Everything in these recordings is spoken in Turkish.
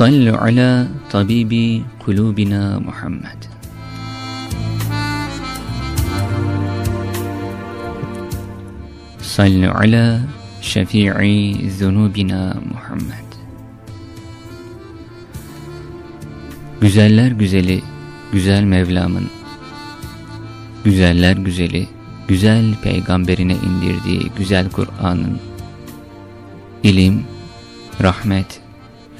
صلوا على طبيب قلوبنا محمد صلوا على شفيع ذنوبنا محمد Güzeller güzeli, güzel Mevlam'ın, güzeller güzeli, güzel peygamberine indirdiği güzel Kur'an'ın, ilim, rahmet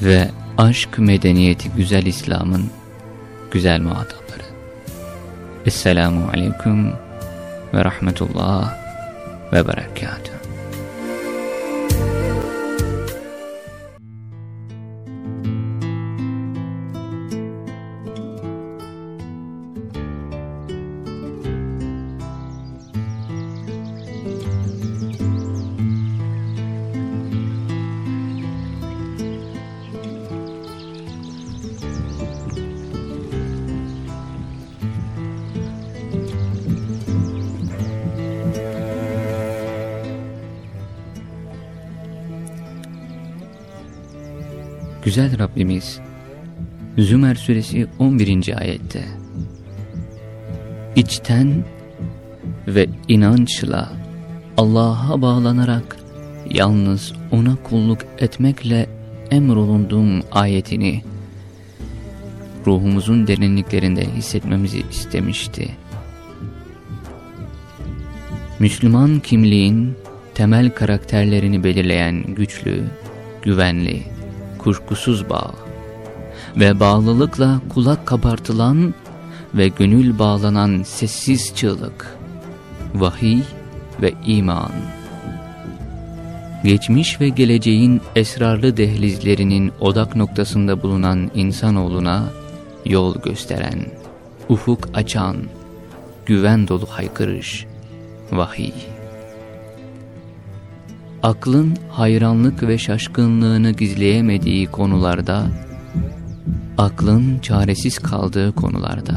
ve aşk medeniyeti güzel İslam'ın güzel muhatapları. Esselamu Aleyküm ve Rahmetullah ve Berekatuhu. Güzel Rabbimiz Zümer suresi 11. ayette İçten ve inançla Allah'a bağlanarak yalnız ona kulluk etmekle emrolunduğum ayetini ruhumuzun derinliklerinde hissetmemizi istemişti. Müslüman kimliğin temel karakterlerini belirleyen güçlü, güvenli, kuşkusuz bağ ve bağlılıkla kulak kabartılan ve gönül bağlanan sessiz çığlık, vahiy ve iman. Geçmiş ve geleceğin esrarlı dehlizlerinin odak noktasında bulunan insanoğluna yol gösteren, ufuk açan, güven dolu haykırış, vahiy aklın hayranlık ve şaşkınlığını gizleyemediği konularda, aklın çaresiz kaldığı konularda,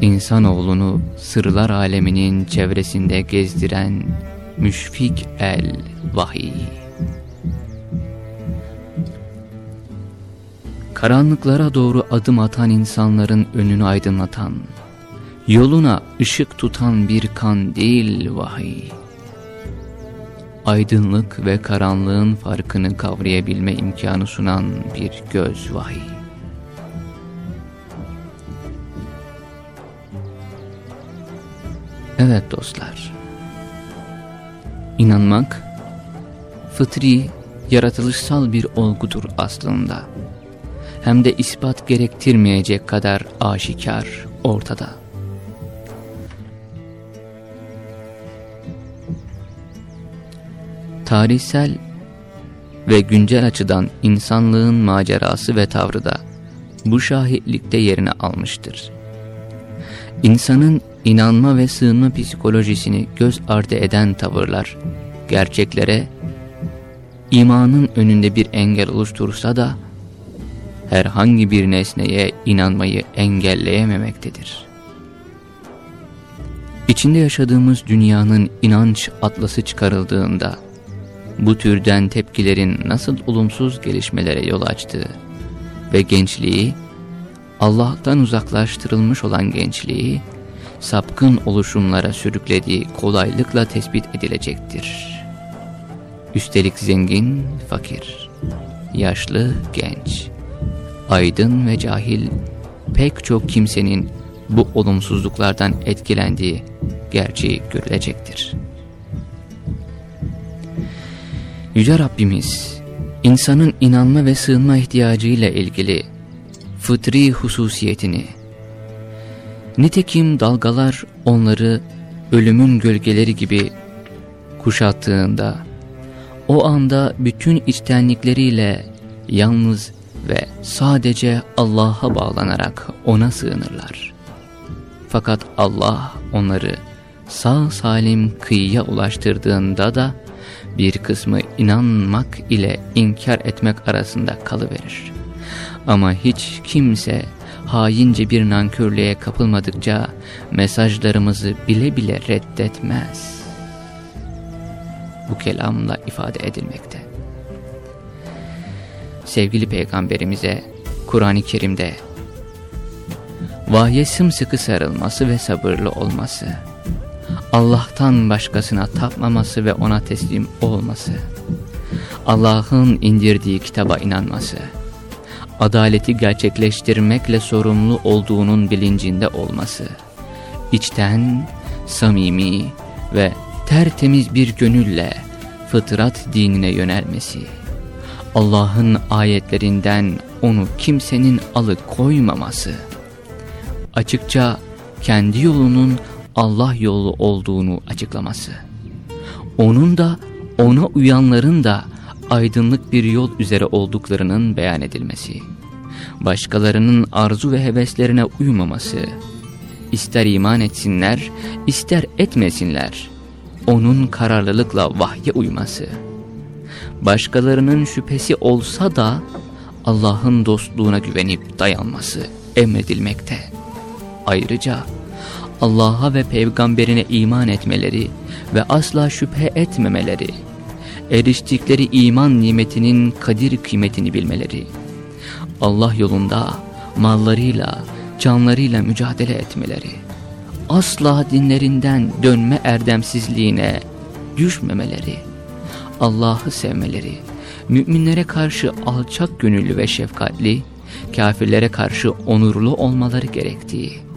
insanoğlunu sırlar aleminin çevresinde gezdiren müşfik el vahiy. Karanlıklara doğru adım atan insanların önünü aydınlatan, yoluna ışık tutan bir kandil vahiy aydınlık ve karanlığın farkını kavrayabilme imkanı sunan bir göz vahiy. Evet dostlar, inanmak fıtri, yaratılışsal bir olgudur aslında. Hem de ispat gerektirmeyecek kadar aşikar ortada. Tarihsel ve güncel açıdan insanlığın macerası ve tavrı da bu şahitlikte yerini almıştır. İnsanın inanma ve sığınma psikolojisini göz ardı eden tavırlar, gerçeklere, imanın önünde bir engel oluştursa da, herhangi bir nesneye inanmayı engelleyememektedir. İçinde yaşadığımız dünyanın inanç atlası çıkarıldığında, bu türden tepkilerin nasıl olumsuz gelişmelere yol açtığı ve gençliği, Allah'tan uzaklaştırılmış olan gençliği, sapkın oluşumlara sürüklediği kolaylıkla tespit edilecektir. Üstelik zengin, fakir, yaşlı, genç, aydın ve cahil pek çok kimsenin bu olumsuzluklardan etkilendiği gerçeği görülecektir. Yüce Rabbimiz, insanın inanma ve sığınma ihtiyacıyla ilgili fıtri hususiyetini, nitekim dalgalar onları ölümün gölgeleri gibi kuşattığında, o anda bütün içtenlikleriyle yalnız ve sadece Allah'a bağlanarak ona sığınırlar. Fakat Allah onları sağ salim kıyıya ulaştırdığında da bir kısmı inanmak ile inkar etmek arasında kalıverir. Ama hiç kimse haince bir nankörlüğe kapılmadıkça mesajlarımızı bile bile reddetmez. Bu kelamla ifade edilmekte. Sevgili Peygamberimize Kur'an-ı Kerim'de vahye sımsıkı sarılması ve sabırlı olması, Allah'tan başkasına tapmaması ve ona teslim olması, Allah'ın indirdiği kitaba inanması, adaleti gerçekleştirmekle sorumlu olduğunun bilincinde olması, içten, samimi ve tertemiz bir gönülle fıtrat dinine yönelmesi, Allah'ın ayetlerinden onu kimsenin alıkoymaması, açıkça kendi yolunun Allah yolu olduğunu açıklaması, onun da ona uyanların da aydınlık bir yol üzere olduklarının beyan edilmesi, başkalarının arzu ve heveslerine uymaması, ister iman etsinler, ister etmesinler, onun kararlılıkla vahye uyması, başkalarının şüphesi olsa da Allah'ın dostluğuna güvenip dayanması emredilmekte. Ayrıca Allah'a ve peygamberine iman etmeleri ve asla şüphe etmemeleri, eriştikleri iman nimetinin kadir kıymetini bilmeleri, Allah yolunda mallarıyla, canlarıyla mücadele etmeleri, asla dinlerinden dönme erdemsizliğine düşmemeleri, Allah'ı sevmeleri, müminlere karşı alçak gönüllü ve şefkatli, kafirlere karşı onurlu olmaları gerektiği,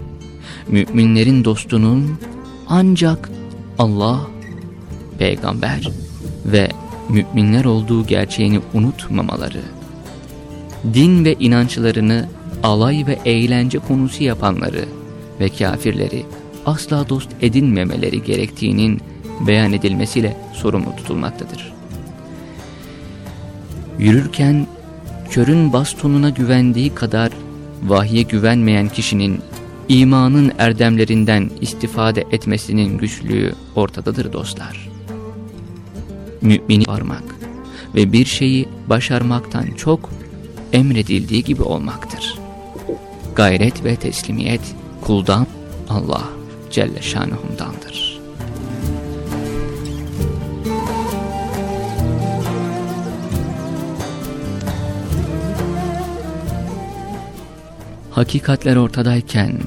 müminlerin dostunun ancak Allah, peygamber ve müminler olduğu gerçeğini unutmamaları, din ve inançlarını alay ve eğlence konusu yapanları ve kafirleri asla dost edinmemeleri gerektiğinin beyan edilmesiyle sorumlu tutulmaktadır. Yürürken körün bastonuna güvendiği kadar vahye güvenmeyen kişinin imanın erdemlerinden istifade etmesinin güçlüğü ortadadır dostlar. Mümini varmak ve bir şeyi başarmaktan çok emredildiği gibi olmaktır. Gayret ve teslimiyet kuldan Allah Celle Şanuhum'dandır. Hakikatler ortadayken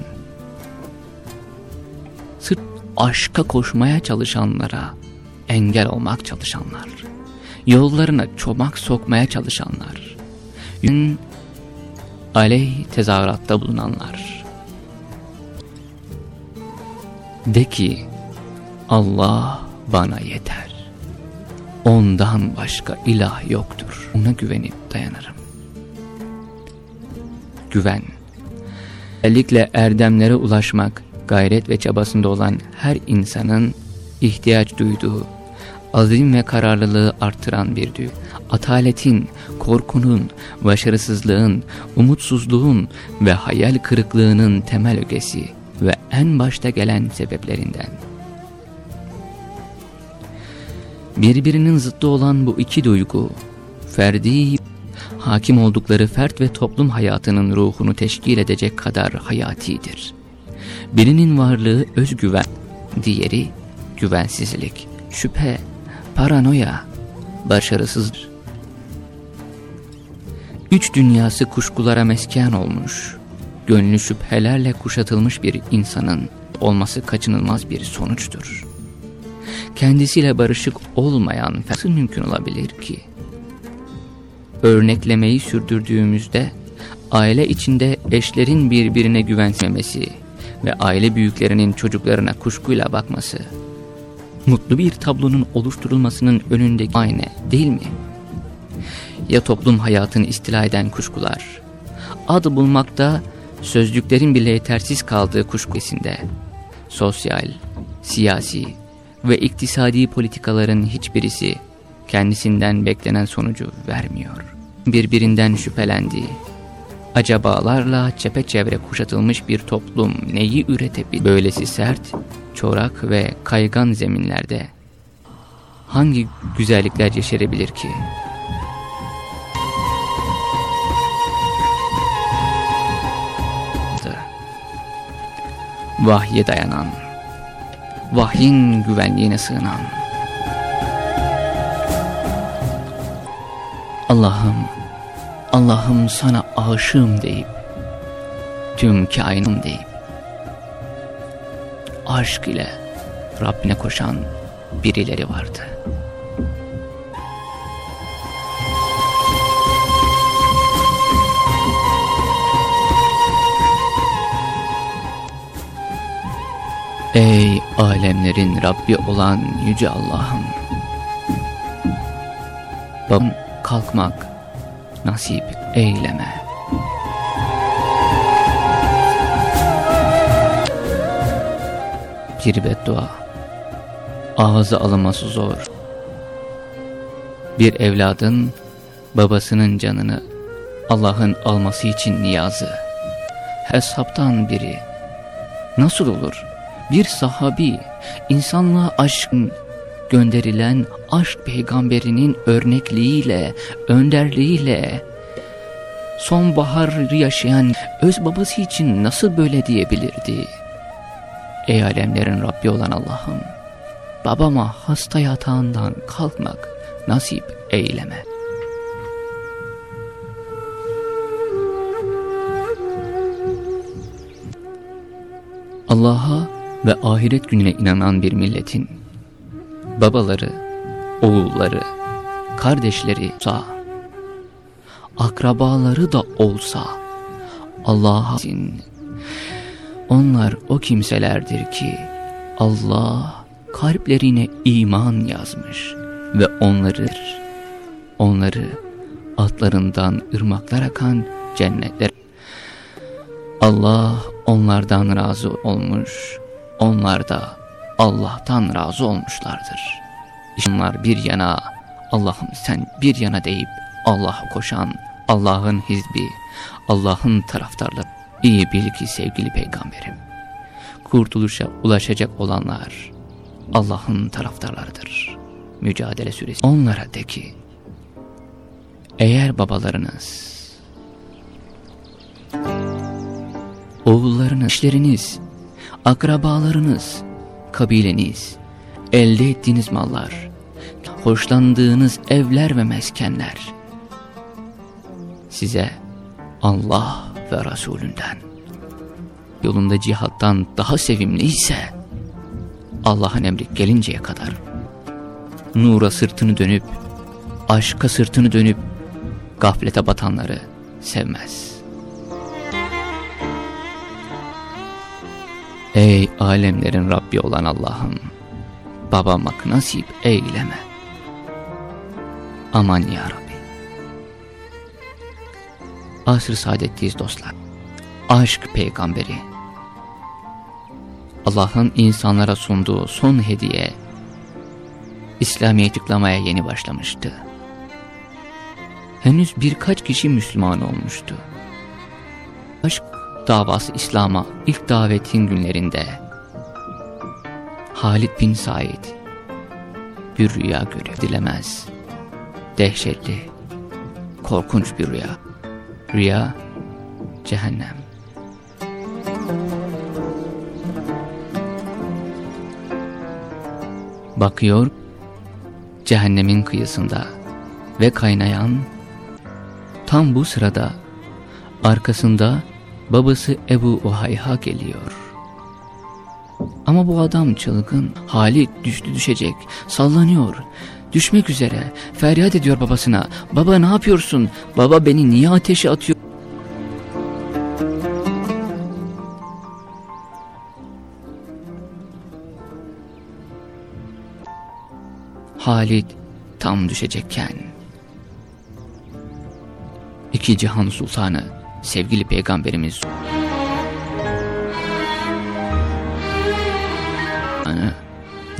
sırf aşka koşmaya çalışanlara engel olmak çalışanlar, yollarına çomak sokmaya çalışanlar, yün aleyh tezahüratta bulunanlar. De ki Allah bana yeter. Ondan başka ilah yoktur. Ona güvenip dayanırım. Güven. Özellikle erdemlere ulaşmak, gayret ve çabasında olan her insanın ihtiyaç duyduğu, azim ve kararlılığı artıran bir duygu. Ataletin, korkunun, başarısızlığın, umutsuzluğun ve hayal kırıklığının temel ögesi ve en başta gelen sebeplerinden. Birbirinin zıttı olan bu iki duygu, ferdi, hakim oldukları fert ve toplum hayatının ruhunu teşkil edecek kadar hayatidir. Birinin varlığı özgüven, diğeri güvensizlik, şüphe, paranoya, başarısızdır. Üç dünyası kuşkulara mesken olmuş, gönlü şüphelerle kuşatılmış bir insanın olması kaçınılmaz bir sonuçtur. Kendisiyle barışık olmayan nasıl mümkün olabilir ki? Örneklemeyi sürdürdüğümüzde aile içinde eşlerin birbirine güvenmemesi ve aile büyüklerinin çocuklarına kuşkuyla bakması, mutlu bir tablonun oluşturulmasının önünde aynı değil mi? Ya toplum hayatını istila eden kuşkular, adı bulmakta sözcüklerin bile yetersiz kaldığı kuşkusinde, sosyal, siyasi ve iktisadi politikaların hiçbirisi kendisinden beklenen sonucu vermiyor. birbirinden şüphelendi. Acabalarla çepeçevre kuşatılmış bir toplum neyi üretebilir? Böylesi sert, çorak ve kaygan zeminlerde hangi güzellikler yeşerebilir ki? Vahye dayanan, vahyin güvenliğine sığınan, Allah'ım, Allah'ım sana aşığım deyip, tüm kainım deyip, aşk ile Rabbine koşan birileri vardı. Ey alemlerin Rabbi olan Yüce Allah'ım! Babam kalkmak nasip eyleme. Bir beddua, ağzı alınması zor. Bir evladın babasının canını Allah'ın alması için niyazı. Hesaptan biri. Nasıl olur? Bir sahabi insanlığa aşkın gönderilen aşk peygamberinin örnekliğiyle, önderliğiyle sonbaharı yaşayan öz babası için nasıl böyle diyebilirdi? Ey alemlerin Rabbi olan Allah'ım, babama hasta yatağından kalkmak nasip eyleme. Allah'a ve ahiret gününe inanan bir milletin babaları, oğulları, kardeşleri olsa, akrabaları da olsa Allah'a onlar o kimselerdir ki Allah kalplerine iman yazmış ve onları onları atlarından ırmaklar akan cennetler. Allah onlardan razı olmuş. Onlar da Allah'tan razı olmuşlardır. İşte bir yana, Allah'ım sen bir yana deyip Allah'a koşan, Allah'ın hizbi, Allah'ın taraftarları. İyi bil ki sevgili peygamberim, kurtuluşa ulaşacak olanlar Allah'ın taraftarlarıdır. Mücadele süresi. Onlara de ki, eğer babalarınız, oğullarınız, eşleriniz, akrabalarınız, kabileniz, elde ettiğiniz mallar, hoşlandığınız evler ve meskenler size Allah ve Resulünden yolunda cihattan daha sevimli ise Allah'ın emri gelinceye kadar nura sırtını dönüp aşka sırtını dönüp gaflete batanları sevmez.'' Ey alemlerin Rabbi olan Allah'ım, babamak nasip eyleme. Aman ya Rabbi. Asr-ı saadetliyiz dostlar. Aşk peygamberi. Allah'ın insanlara sunduğu son hediye, İslamiyet tıklamaya yeni başlamıştı. Henüz birkaç kişi Müslüman olmuştu. Aşk davası İslam'a ilk davetin günlerinde Halid bin Said bir rüya görüyor dilemez. Dehşetli, korkunç bir rüya. Rüya, cehennem. Bakıyor, cehennemin kıyısında ve kaynayan, tam bu sırada arkasında babası Ebu Uhayha geliyor. Ama bu adam çılgın, Halit düştü düşecek, sallanıyor. Düşmek üzere, feryat ediyor babasına. Baba ne yapıyorsun? Baba beni niye ateşe atıyor? Halit tam düşecekken iki cihan sultanı sevgili peygamberimiz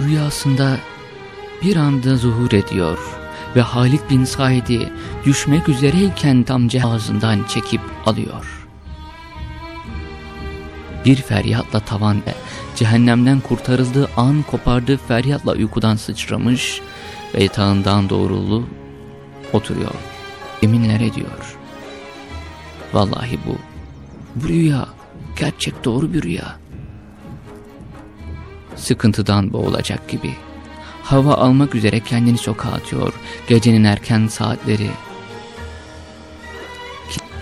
rüyasında bir anda zuhur ediyor ve Halid bin Said'i düşmek üzereyken tam ağzından çekip alıyor. Bir feryatla tavan cehennemden kurtarıldığı an kopardığı feryatla uykudan sıçramış ve yatağından doğrulu oturuyor. Eminler ediyor. Vallahi bu, bu rüya gerçek doğru bir rüya. Sıkıntıdan boğulacak gibi. Hava almak üzere kendini sokağa atıyor. Gecenin erken saatleri.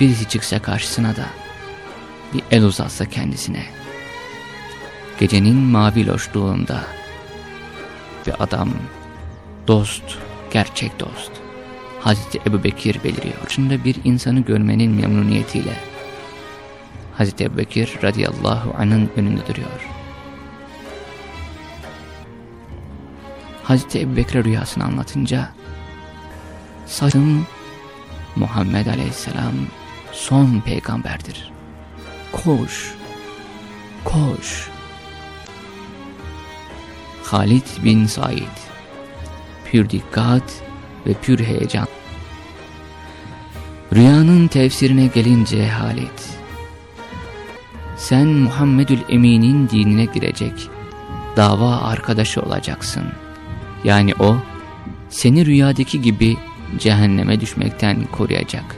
Birisi çıksa karşısına da bir el uzatsa kendisine. Gecenin mavi loşluğunda bir adam, dost, gerçek dost. Hazreti Ebu Bekir beliriyor. Şimdi bir insanı görmenin memnuniyetiyle Hazreti Ebu Bekir radıyallahu anh'ın önünde duruyor. Hazreti Ebu Bekir'e rüyasını anlatınca sakın Muhammed aleyhisselam son peygamberdir. Koş, koş. Halid bin Said Pür dikkat ve pür heyecan. Rüyanın tefsirine gelince Halid sen Muhammedül Emin'in dinine girecek dava arkadaşı olacaksın.'' Yani o seni rüyadaki gibi cehenneme düşmekten koruyacak.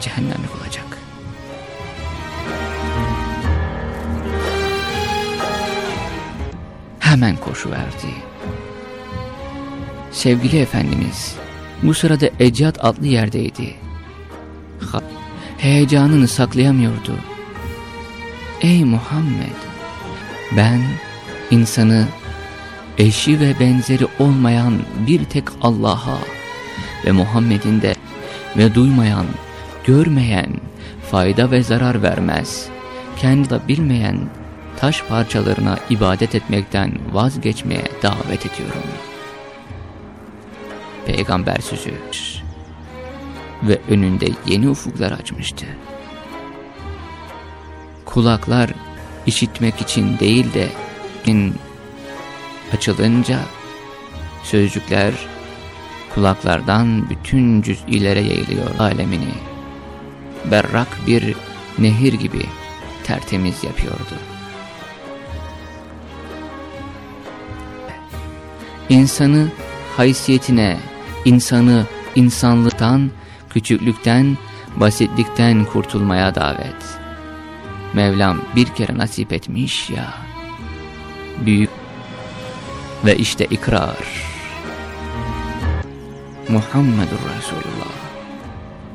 Cehennemlik olacak. Hemen koşuverdi. Sevgili Efendimiz bu sırada Ecat adlı yerdeydi. Heyecanını saklayamıyordu. Ey Muhammed! Ben insanı eşi ve benzeri olmayan bir tek Allah'a ve Muhammed'in de ve duymayan, görmeyen, fayda ve zarar vermez, kendi de bilmeyen taş parçalarına ibadet etmekten vazgeçmeye davet ediyorum. Peygamber sözü ve önünde yeni ufuklar açmıştı. Kulaklar işitmek için değil de açılınca sözcükler kulaklardan bütün cüz'ilere yayılıyor alemini. Berrak bir nehir gibi tertemiz yapıyordu. İnsanı haysiyetine, insanı insanlıktan, küçüklükten, basitlikten kurtulmaya davet. Mevlam bir kere nasip etmiş ya, büyük ve işte ikrar. Muhammedur Resulullah.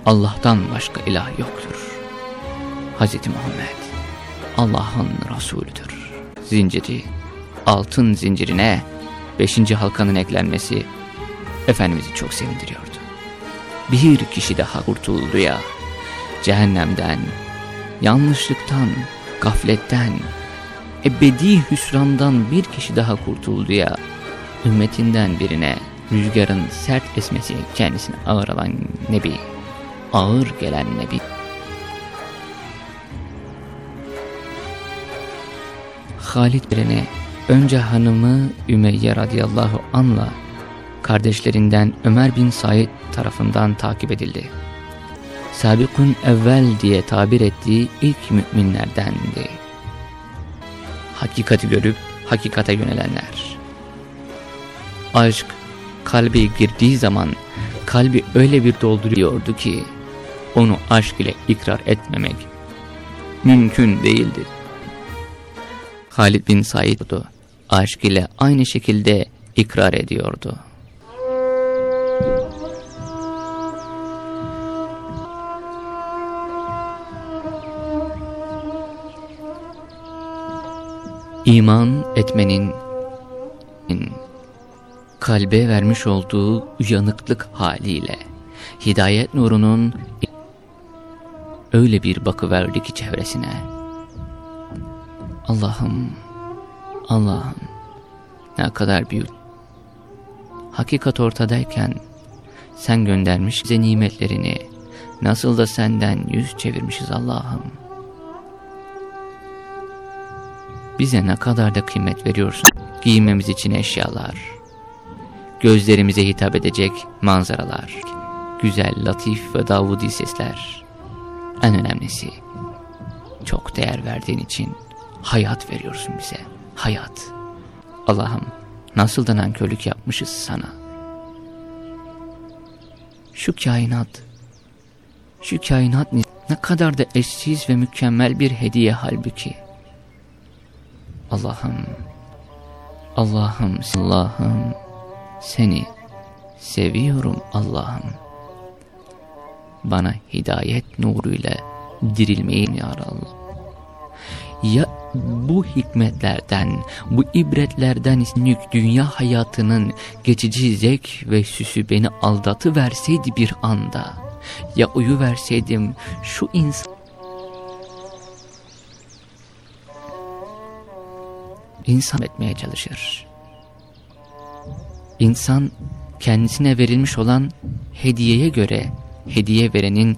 Allah'tan başka ilah yoktur. Hz. Muhammed Allah'ın Resulüdür. Zinciri, altın zincirine beşinci halkanın eklenmesi Efendimiz'i çok sevindiriyordu. Bir kişi daha kurtuldu ya, cehennemden, yanlışlıktan, gafletten, ebedi hüsrandan bir kişi daha kurtuldu ya, ümmetinden birine rüzgarın sert esmesi kendisine ağır alan Nebi, ağır gelen Nebi. Halid birine önce hanımı Ümeyye radıyallahu anla kardeşlerinden Ömer bin Said tarafından takip edildi. Sabikun evvel diye tabir ettiği ilk müminlerdendi hakikati görüp hakikate yönelenler. Aşk kalbe girdiği zaman kalbi öyle bir dolduruyordu ki onu aşk ile ikrar etmemek mümkün değildi. Halid bin Said aşk ile aynı şekilde ikrar ediyordu. İman etmenin kalbe vermiş olduğu uyanıklık haliyle hidayet nurunun öyle bir bakıverdi ki çevresine. Allah'ım, Allah'ım ne kadar büyük. Hakikat ortadayken sen göndermiş bize nimetlerini nasıl da senden yüz çevirmişiz Allah'ım. Bize ne kadar da kıymet veriyorsun. Giymemiz için eşyalar, gözlerimize hitap edecek manzaralar, güzel, latif ve davudi sesler. En önemlisi, çok değer verdiğin için hayat veriyorsun bize, hayat. Allah'ım nasıl da nankörlük yapmışız sana. Şu kainat, şu kainat ne kadar da eşsiz ve mükemmel bir hediye halbuki. Allah'ım, Allah'ım, Allah'ım seni seviyorum Allah'ım. Bana hidayet nuruyla dirilmeyi ya Allah. Ya bu hikmetlerden, bu ibretlerden yük dünya hayatının geçici zevk ve süsü beni aldatı verseydi bir anda, ya uyu verseydim şu insan insan etmeye çalışır. İnsan kendisine verilmiş olan hediyeye göre hediye verenin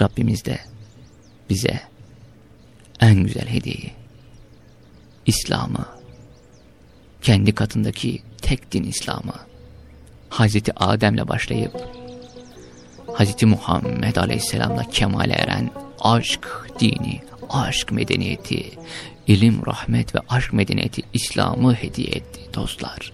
Rabbimizde bize en güzel hediyeyi İslam'ı kendi katındaki tek din İslam'ı Hazreti Adem'le başlayıp Hazreti Muhammed Aleyhisselam'la kemale eren aşk dini, aşk medeniyeti, ilim, rahmet ve aşk medeniyeti İslam'ı hediye etti dostlar.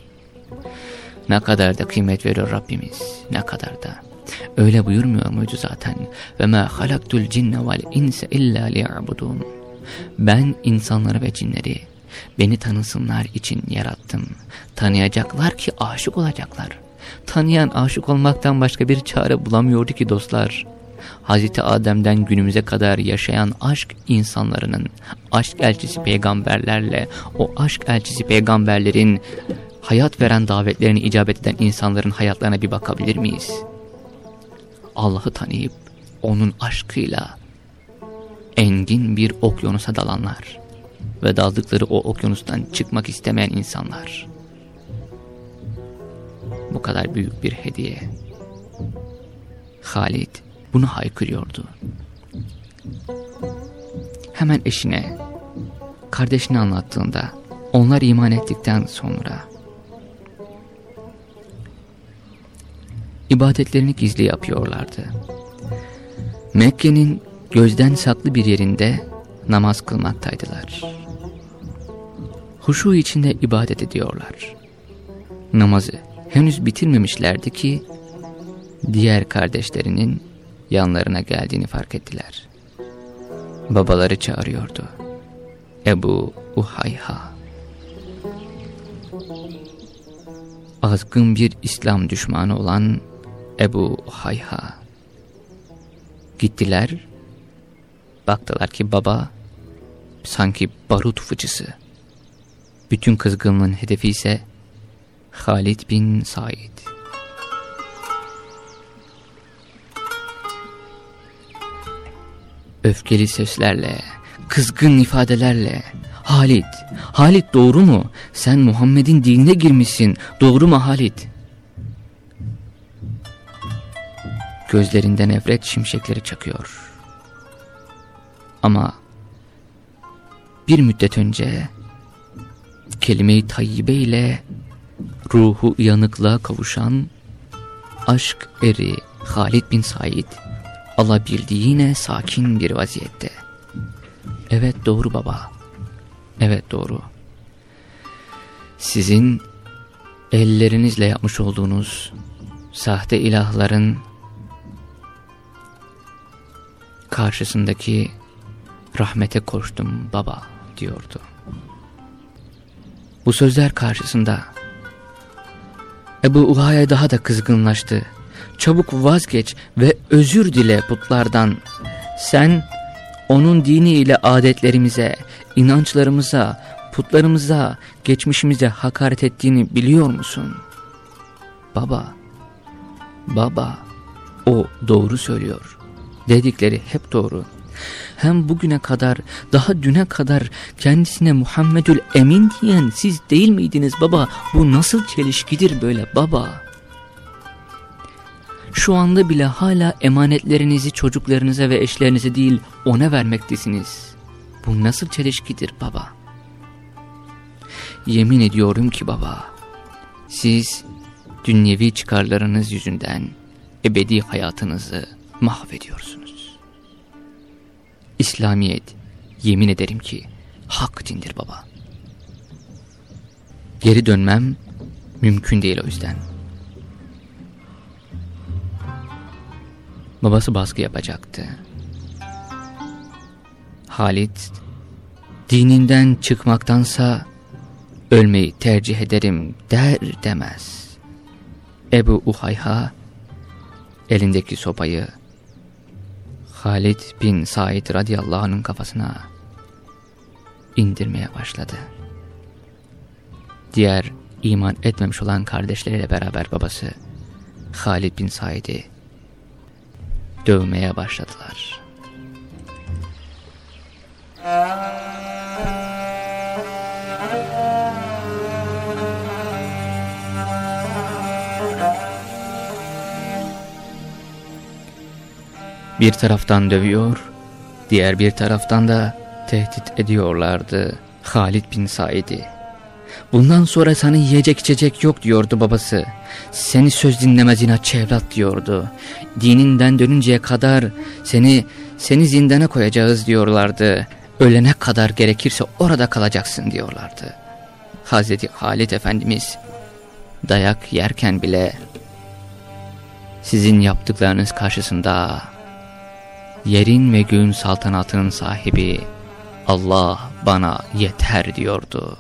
Ne kadar da kıymet veriyor Rabbimiz, ne kadar da. Öyle buyurmuyor muydu zaten? Ve ma halaktul cinne vel inse illa liya'budun. Ben insanları ve cinleri beni tanısınlar için yarattım. Tanıyacaklar ki aşık olacaklar. Tanıyan aşık olmaktan başka bir çare bulamıyordu ki dostlar. Hazreti Adem'den günümüze kadar yaşayan aşk insanlarının, aşk elçisi peygamberlerle, o aşk elçisi peygamberlerin hayat veren davetlerini icabet eden insanların hayatlarına bir bakabilir miyiz? Allah'ı tanıyıp onun aşkıyla engin bir okyanusa dalanlar ve daldıkları o okyanustan çıkmak istemeyen insanlar. Bu kadar büyük bir hediye. Halid bunu haykırıyordu. Hemen eşine, kardeşine anlattığında onlar iman ettikten sonra ibadetlerini gizli yapıyorlardı. Mekke'nin gözden saklı bir yerinde namaz kılmaktaydılar. Huşu içinde ibadet ediyorlar. Namazı henüz bitirmemişlerdi ki diğer kardeşlerinin yanlarına geldiğini fark ettiler. Babaları çağırıyordu. Ebu Uhayha. Azgın bir İslam düşmanı olan Ebu Hayha. Gittiler, baktılar ki baba sanki barut fıçısı. Bütün kızgınlığın hedefi ise Halid bin Said. Öfkeli seslerle, kızgın ifadelerle, Halit, Halit doğru mu? Sen Muhammed'in dinine girmişsin, doğru mu Halit? Gözlerinden nefret şimşekleri çakıyor. Ama bir müddet önce kelime-i tayyibe ile ruhu uyanıklığa kavuşan aşk eri Halid bin Said alabildiğine sakin bir vaziyette. Evet doğru baba. Evet doğru. Sizin ellerinizle yapmış olduğunuz sahte ilahların karşısındaki rahmete koştum baba diyordu. Bu sözler karşısında Ebu Uhaya daha da kızgınlaştı. Çabuk vazgeç ve özür dile putlardan. Sen onun dini ile adetlerimize, inançlarımıza, putlarımıza, geçmişimize hakaret ettiğini biliyor musun? Baba, baba, o doğru söylüyor. Dedikleri hep doğru. Hem bugüne kadar, daha düne kadar kendisine Muhammedül Emin diyen siz değil miydiniz baba? Bu nasıl çelişkidir böyle baba? Şu anda bile hala emanetlerinizi çocuklarınıza ve eşlerinize değil ona vermektesiniz. Bu nasıl çelişkidir baba? Yemin ediyorum ki baba, Siz dünyevi çıkarlarınız yüzünden ebedi hayatınızı mahvediyorsunuz. İslamiyet yemin ederim ki hak dindir baba. Geri dönmem mümkün değil o yüzden. Babası baskı yapacaktı. Halit dininden çıkmaktansa ölmeyi tercih ederim der demez. Ebu Uhayha elindeki sopayı Halid bin Said radıyallahu anh'ın kafasına indirmeye başladı. Diğer iman etmemiş olan kardeşleriyle beraber babası Halid bin Said'i dövmeye başladılar. Bir taraftan dövüyor, diğer bir taraftan da tehdit ediyorlardı Halid bin Said'i. Bundan sonra sana yiyecek içecek yok diyordu babası. Seni söz dinlemez inatçı evlat diyordu. Dininden dönünceye kadar seni seni zindana koyacağız diyorlardı. Ölene kadar gerekirse orada kalacaksın diyorlardı. Hazreti Halid Efendimiz dayak yerken bile sizin yaptıklarınız karşısında yerin ve göğün saltanatının sahibi Allah bana yeter diyordu.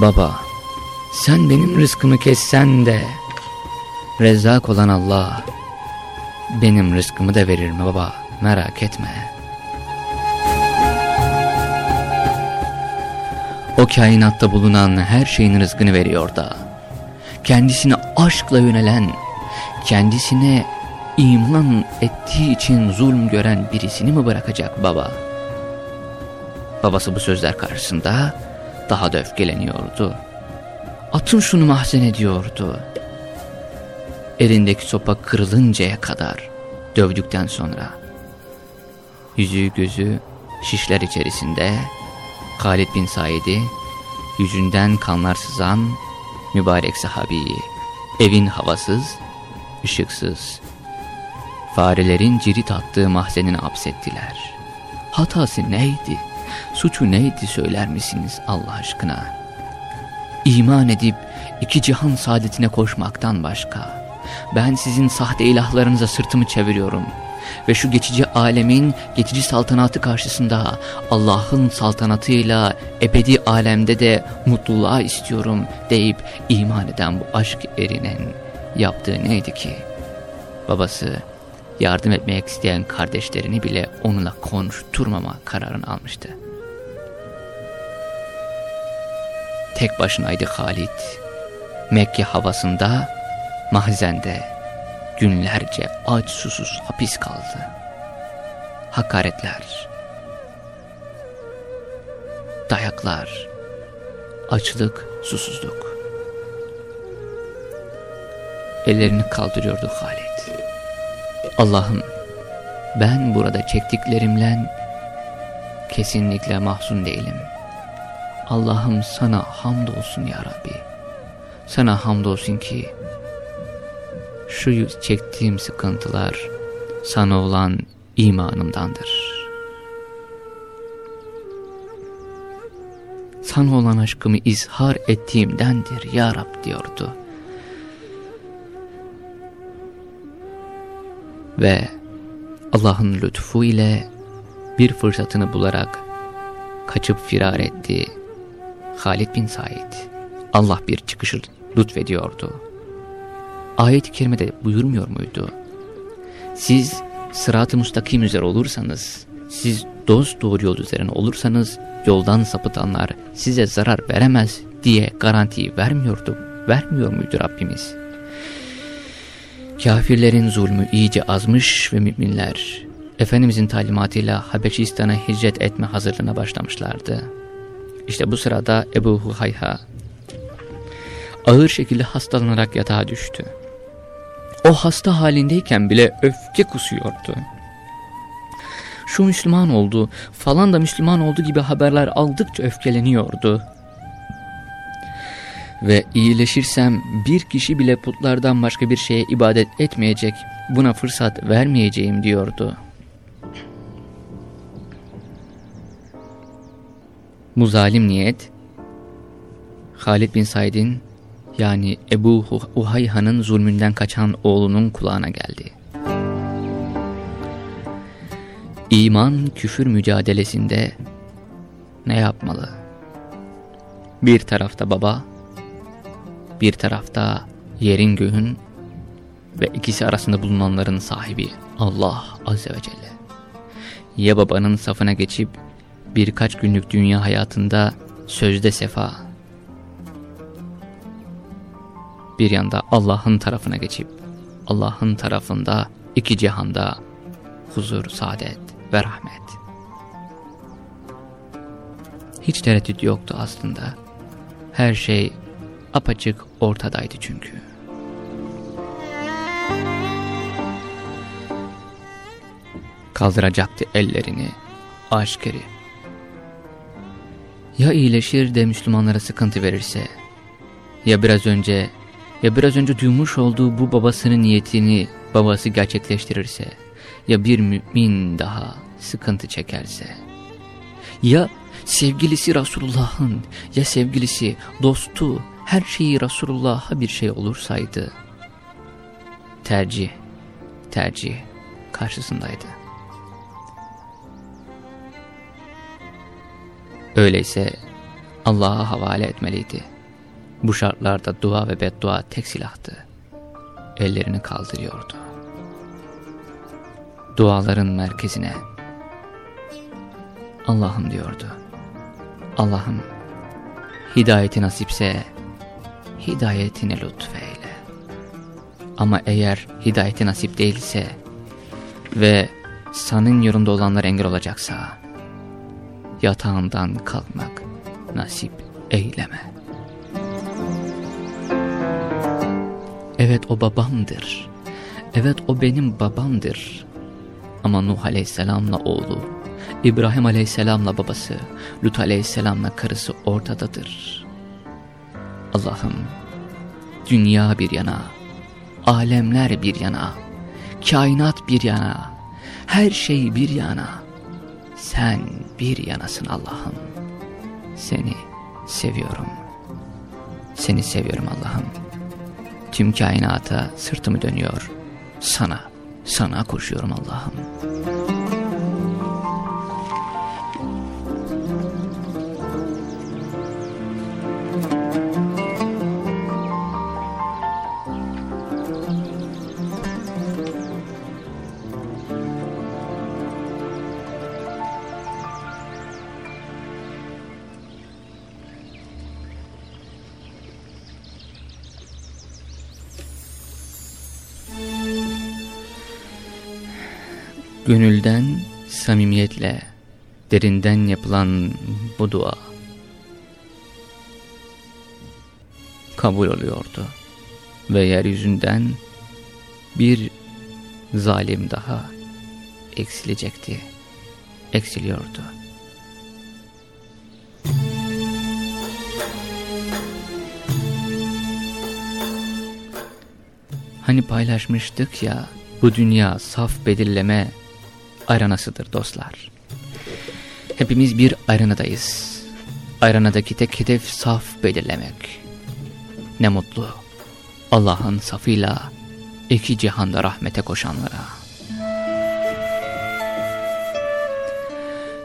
Baba, sen benim rızkımı kessen de, rezzak olan Allah, benim rızkımı da verir mi baba, merak etme. O kainatta bulunan her şeyin rızkını veriyor da, kendisine aşkla yönelen, kendisine iman ettiği için zulm gören birisini mi bırakacak baba? Babası bu sözler karşısında, daha da öfkeleniyordu. Atın şunu mahzen ediyordu. Elindeki sopa kırılıncaya kadar dövdükten sonra. Yüzü gözü şişler içerisinde Halid bin Said'i yüzünden kanlar sızan mübarek sahabiyi evin havasız, ışıksız, farelerin cirit attığı mahzenine hapsettiler. Hatası neydi? Suçu neydi söyler misiniz Allah aşkına? İman edip iki cihan saadetine koşmaktan başka. Ben sizin sahte ilahlarınıza sırtımı çeviriyorum. Ve şu geçici alemin geçici saltanatı karşısında Allah'ın saltanatıyla ebedi alemde de mutluluğa istiyorum deyip iman eden bu aşk erinin yaptığı neydi ki? Babası yardım etmek isteyen kardeşlerini bile onunla konuşturmama kararını almıştı. Tek başınaydı Halit. Mekke havasında, mahzende günlerce aç susuz hapis kaldı. Hakaretler, dayaklar, açlık, susuzluk. Ellerini kaldırıyordu Halit. Allah'ım ben burada çektiklerimle kesinlikle mahzun değilim.'' Allah'ım sana hamdolsun ya Rabbi. Sana hamdolsun ki şu çektiğim sıkıntılar sana olan imanımdandır. Sana olan aşkımı izhar ettiğimdendir ya Rab diyordu. Ve Allah'ın lütfu ile bir fırsatını bularak kaçıp firar etti Halid bin Said Allah bir çıkışı lütfediyordu. Ayet-i kerimede buyurmuyor muydu? Siz sırat-ı müstakim üzere olursanız, siz dost doğru yol üzerine olursanız yoldan sapıtanlar size zarar veremez diye garantiyi vermiyordu. Vermiyor muydu Rabbimiz? Kafirlerin zulmü iyice azmış ve müminler Efendimizin talimatıyla Habeşistan'a hicret etme hazırlığına başlamışlardı. İşte bu sırada Ebu Huhayha ağır şekilde hastalanarak yatağa düştü. O hasta halindeyken bile öfke kusuyordu. şu Müslüman oldu, falan da Müslüman oldu gibi haberler aldıkça öfkeleniyordu. Ve iyileşirsem bir kişi bile putlardan başka bir şeye ibadet etmeyecek, buna fırsat vermeyeceğim diyordu. Bu zalim niyet, Halid bin Said'in yani Ebu Uhayha'nın zulmünden kaçan oğlunun kulağına geldi. İman küfür mücadelesinde ne yapmalı? Bir tarafta baba, bir tarafta yerin göğün ve ikisi arasında bulunanların sahibi Allah Azze ve Celle. Ya babanın safına geçip birkaç günlük dünya hayatında sözde sefa, bir yanda Allah'ın tarafına geçip Allah'ın tarafında iki cihanda huzur, saadet ve rahmet. Hiç tereddüt yoktu aslında. Her şey apaçık ortadaydı çünkü. Kaldıracaktı ellerini aşkeri. Ya iyileşir de Müslümanlara sıkıntı verirse, ya biraz önce ya biraz önce duymuş olduğu bu babasının niyetini babası gerçekleştirirse, ya bir mümin daha sıkıntı çekerse, ya sevgilisi Resulullah'ın, ya sevgilisi, dostu, her şeyi Resulullah'a bir şey olursaydı, tercih, tercih karşısındaydı. Öyleyse Allah'a havale etmeliydi. Bu şartlarda dua ve beddua tek silahtı. Ellerini kaldırıyordu. Duaların merkezine Allah'ım diyordu. Allah'ım hidayeti nasipse hidayetini lütfeyle. Ama eğer hidayeti nasip değilse ve sanın yolunda olanlar engel olacaksa yatağından kalkmak nasip eyleme. Evet o babamdır. Evet o benim babamdır. Ama Nuh Aleyhisselam'la oğlu, İbrahim Aleyhisselam'la babası, Lut Aleyhisselam'la karısı ortadadır. Allah'ım, dünya bir yana, alemler bir yana, kainat bir yana, her şey bir yana, sen bir yanasın Allah'ım. Seni seviyorum. Seni seviyorum Allah'ım. Tüm kainata sırtımı dönüyor. Sana, sana koşuyorum Allah'ım. Gönülden, samimiyetle, derinden yapılan bu dua kabul oluyordu. Ve yeryüzünden bir zalim daha eksilecekti, eksiliyordu. Hani paylaşmıştık ya, bu dünya saf belirleme aranasıdır dostlar. Hepimiz bir aranadayız. Aranadaki tek hedef saf belirlemek. Ne mutlu Allah'ın safıyla iki cihanda rahmete koşanlara.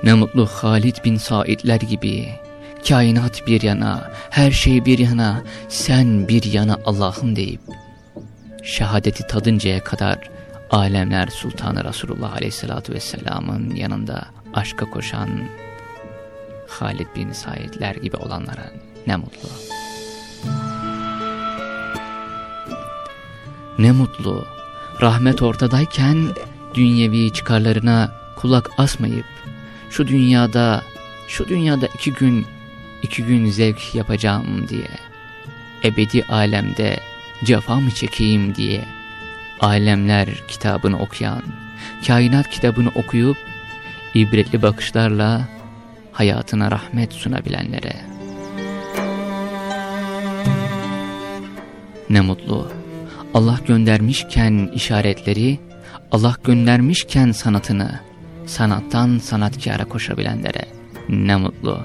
Ne mutlu Halid bin Saidler gibi kainat bir yana, her şey bir yana, sen bir yana Allah'ım deyip şehadeti tadıncaya kadar alemler sultanı Resulullah Aleyhisselatü Vesselam'ın yanında aşka koşan Halid bin Saidler gibi olanlara ne mutlu. Ne mutlu. Rahmet ortadayken dünyevi çıkarlarına kulak asmayıp şu dünyada şu dünyada iki gün iki gün zevk yapacağım diye. Ebedi alemde cefa mı çekeyim? diye alemler kitabını okuyan, kainat kitabını okuyup ibretli bakışlarla hayatına rahmet sunabilenlere. Ne mutlu Allah göndermişken işaretleri, Allah göndermişken sanatını, sanattan sanatkara koşabilenlere ne mutlu.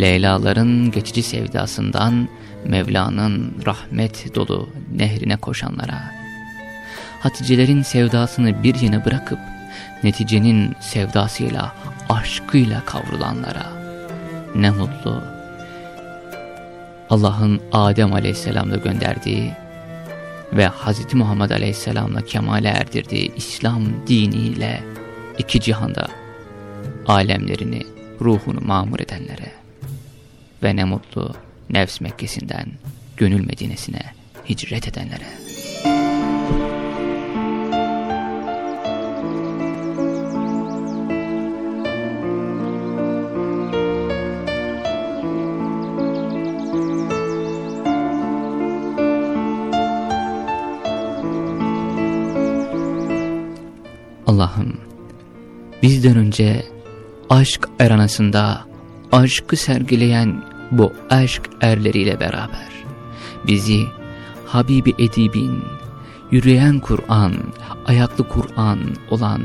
Leylaların geçici sevdasından Mevla'nın rahmet dolu nehrine koşanlara. Haticelerin sevdasını bir yana bırakıp neticenin sevdasıyla, aşkıyla kavrulanlara. Ne mutlu. Allah'ın Adem Aleyhisselam'da gönderdiği ve Hz. Muhammed Aleyhisselam'la kemale erdirdiği İslam diniyle iki cihanda alemlerini, ruhunu mamur edenlere ve ne mutlu nefs Mekkesi'nden gönül Medine'sine hicret edenlere. Allah'ım bizden önce aşk aranasında aşkı sergileyen bu aşk erleriyle beraber bizi Habibi Edib'in yürüyen Kur'an, ayaklı Kur'an olan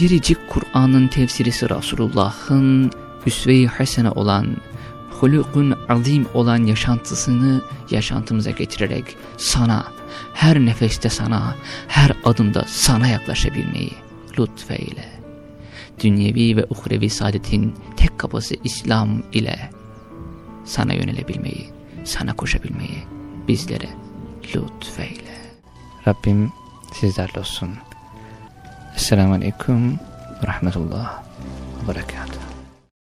biricik Kur'an'ın tefsirisi Resulullah'ın üsve-i hasene olan hulukun azim olan yaşantısını yaşantımıza getirerek sana, her nefeste sana, her adımda sana yaklaşabilmeyi lütfeyle. Dünyevi ve uhrevi saadetin tek kapısı İslam ile sana yönelebilmeyi, sana koşabilmeyi bizlere lütfeyle. Rabbim sizlerle olsun. Esselamu Aleyküm ve Rahmetullah ve Berekatuhu.